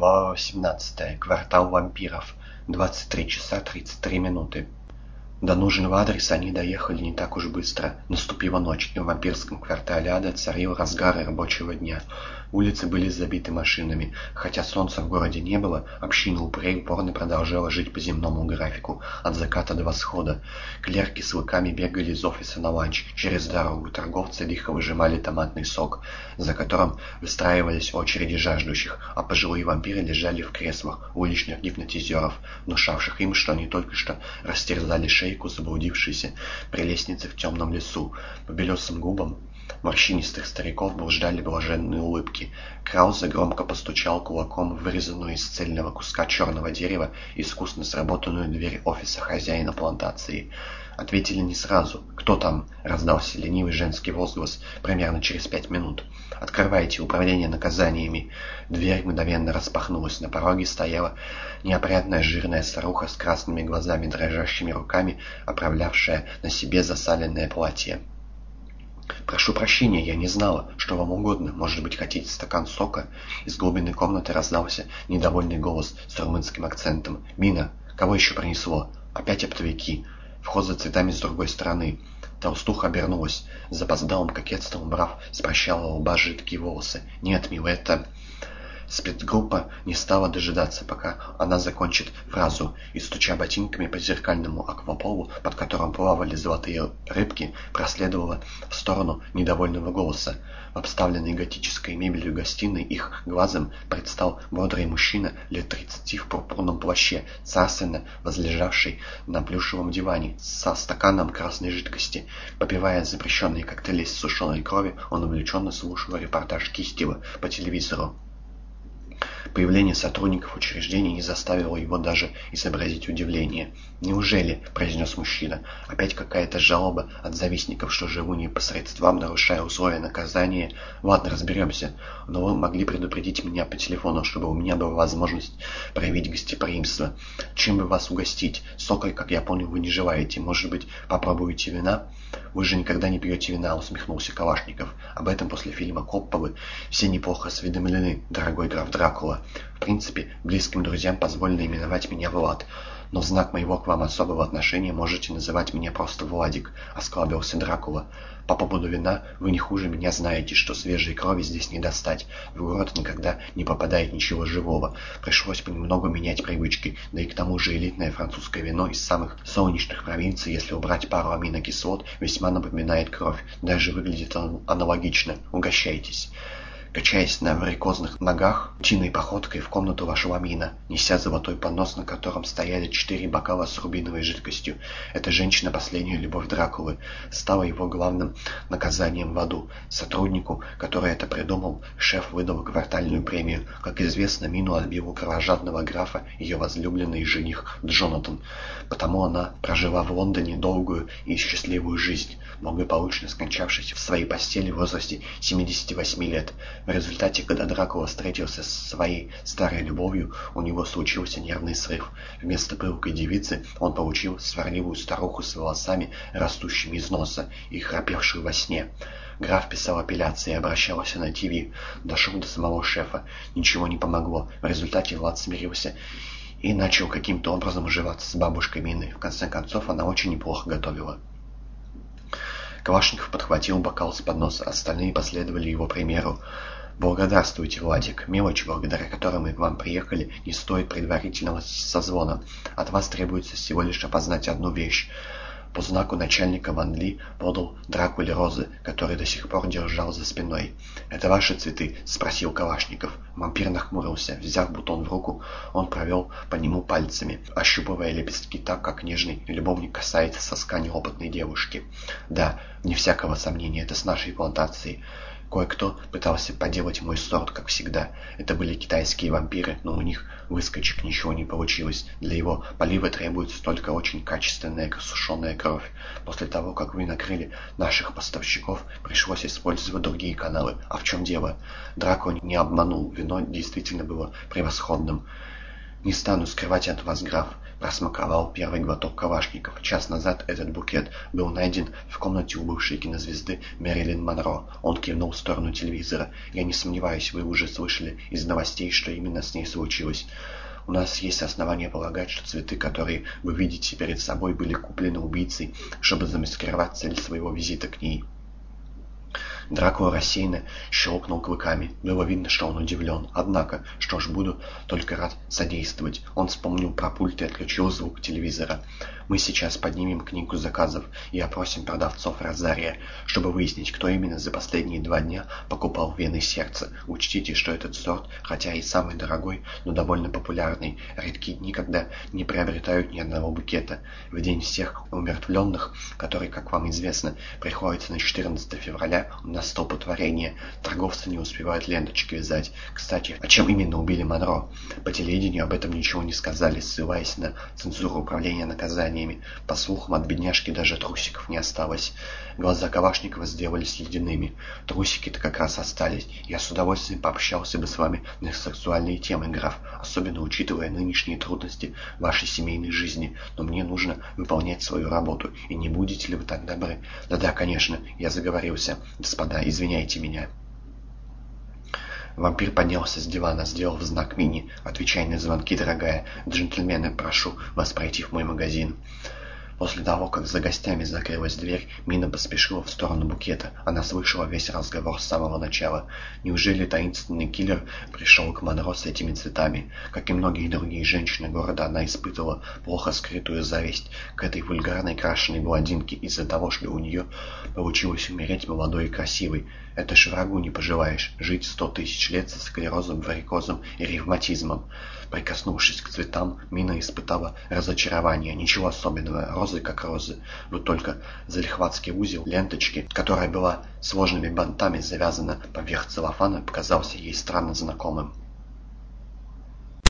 Глава 18. Квартал вампиров. 23 часа 33 минуты. До нужного адреса они доехали не так уж быстро. Наступила ночь, и в вампирском квартале Ада царил разгар рабочего дня. Улицы были забиты машинами. Хотя солнца в городе не было, община упырей упорно продолжала жить по земному графику, от заката до восхода. Клерки с лыками бегали из офиса на ланч. Через дорогу торговцы лихо выжимали томатный сок, за которым выстраивались очереди жаждущих, а пожилые вампиры лежали в креслах уличных гипнотизеров, внушавших им, что они только что растерзали шейку заблудившейся прелестницы в темном лесу. По белесым губам морщинистых стариков блуждали блаженные улыбки. Краузе громко постучал кулаком в вырезанную из цельного куска черного дерева искусно сработанную дверь офиса хозяина плантации. Ответили не сразу. «Кто там?» — раздался ленивый женский возглас примерно через пять минут. «Открывайте управление наказаниями». Дверь мгновенно распахнулась. На пороге стояла неопрятная жирная старуха с красными глазами, дрожащими руками, оправлявшая на себе засаленное платье. «Прошу прощения, я не знала, что вам угодно. Может быть, хотите стакан сока?» Из глубины комнаты раздался недовольный голос с румынским акцентом. «Мина, кого еще принесло? Опять оптовики. Вход за цветами с другой стороны». Толстуха обернулась, запоздалым кокетством убрав с прощалого лба жидкие волосы. «Нет, милая, это...» Спецгруппа не стала дожидаться, пока она закончит фразу, и, стуча ботинками по зеркальному акваполу, под которым плавали золотые рыбки, проследовала в сторону недовольного голоса. В обставленной готической мебелью гостиной их глазом предстал бодрый мужчина лет тридцати в пурпурном плаще, царственно возлежавший на плюшевом диване со стаканом красной жидкости. Попивая запрещенные коктейли из сушеной крови, он увлеченно слушал репортаж Кистева по телевизору. Появление сотрудников учреждения не заставило его даже изобразить удивление. «Неужели?» – произнес мужчина. «Опять какая-то жалоба от завистников, что живу не по средствам, нарушая условия наказания? Ладно, разберемся. Но вы могли предупредить меня по телефону, чтобы у меня была возможность проявить гостеприимство. Чем бы вас угостить? Сокой, как я понял, вы не желаете. Может быть, попробуете вина?» «Вы же никогда не пьете вина», — усмехнулся Калашников. «Об этом после фильма Копполы все неплохо осведомлены, дорогой граф Дракула. В принципе, близким друзьям позволено именовать меня Влад. Но в знак моего к вам особого отношения можете называть меня просто Владик», — осклабился Дракула. По поводу вина вы не хуже меня знаете, что свежей крови здесь не достать. В город никогда не попадает ничего живого. Пришлось понемногу менять привычки, да и к тому же элитное французское вино из самых солнечных провинций, если убрать пару аминокислот, весьма напоминает кровь. Даже выглядит аналогично. Угощайтесь. Качаясь на варикозных ногах, утиной походкой в комнату вошла Мина, неся золотой поднос, на котором стояли четыре бокала с рубиновой жидкостью. Эта женщина, последняя любовь Дракулы, стала его главным наказанием в аду. Сотруднику, который это придумал, шеф выдал квартальную премию. Как известно, Мину отбил у кровожадного графа ее возлюбленный жених Джонатан. Потому она прожила в Лондоне долгую и счастливую жизнь, благополучно скончавшись в своей постели в возрасте 78 лет. В результате, когда Дракула встретился с своей старой любовью, у него случился нервный срыв. Вместо пылкой девицы он получил сварливую старуху с волосами, растущими из носа и храпевшую во сне. Граф писал апелляции и обращался на ТВ. Дошел до самого шефа. Ничего не помогло. В результате Влад смирился и начал каким-то образом уживаться с бабушкой Миной. В конце концов, она очень неплохо готовила. Калашников подхватил бокал с подноса, остальные последовали его примеру. «Благодарствуйте, Владик. Мелочь, благодаря которой мы к вам приехали, не стоит предварительного созвона. От вас требуется всего лишь опознать одну вещь. По знаку начальника Ван Ли подал Дракуле розы, которые до сих пор держал за спиной. «Это ваши цветы?» — спросил Калашников. Вампир нахмурился. Взяв бутон в руку, он провел по нему пальцами, ощупывая лепестки так, как нежный любовник касается соска неопытной девушки. «Да, не всякого сомнения, это с нашей плантации. Кое-кто пытался поделать мой сорт, как всегда. Это были китайские вампиры, но у них выскочек ничего не получилось. Для его полива требуется только очень качественная сушеная кровь. После того, как вы накрыли наших поставщиков, пришлось использовать другие каналы. А в чем дело? Драко не обманул, вино действительно было превосходным. «Не стану скрывать от вас, граф», — просмаковал первый глоток Калашников. Час назад этот букет был найден в комнате у бывшей кинозвезды Мэрилин Монро. Он кивнул в сторону телевизора. «Я не сомневаюсь, вы уже слышали из новостей, что именно с ней случилось. У нас есть основания полагать, что цветы, которые вы видите перед собой, были куплены убийцей, чтобы замаскировать цель своего визита к ней». Дракула рассеянно щелкнул клыками. Было видно, что он удивлен. Однако, что ж, буду только рад содействовать. Он вспомнил про пульт и отключил звук телевизора. Мы сейчас поднимем книгу заказов и опросим продавцов Розария, чтобы выяснить, кто именно за последние два дня покупал вены сердца. Учтите, что этот сорт, хотя и самый дорогой, но довольно популярный, редкие никогда не приобретают ни одного букета. В день всех умертвленных, который, как вам известно, приходится на 14 февраля, у нас столпотворение. Торговцы не успевают ленточки вязать. Кстати, о чем именно убили Монро? По телевидению об этом ничего не сказали, ссылаясь на цензуру управления наказаниями. По слухам, от бедняжки даже трусиков не осталось. Глаза Калашникова сделались ледяными. Трусики-то как раз остались. Я с удовольствием пообщался бы с вами на сексуальные темы, граф, особенно учитывая нынешние трудности вашей семейной жизни. Но мне нужно выполнять свою работу. И не будете ли вы так добры? Да-да, конечно, я заговорился. Господа, извиняйте меня. Вампир поднялся с дивана, сделал знак Мини. «Отвечай на звонки, дорогая. Джентльмены, прошу вас пройти в мой магазин». После того, как за гостями закрылась дверь, Мина поспешила в сторону букета. Она слышала весь разговор с самого начала. Неужели таинственный киллер пришел к Монро с этими цветами? Как и многие другие женщины города, она испытывала плохо скрытую зависть к этой вульгарной крашеной блондинке из-за того, что у нее получилось умереть молодой и красивой. Это ж врагу не пожелаешь, жить сто тысяч лет со склерозом, варикозом и ревматизмом. Прикоснувшись к цветам, Мина испытала разочарование. Ничего особенного, розы как розы. Вот только залихватский узел ленточки, которая была сложными бантами завязана поверх целлофана, показался ей странно знакомым.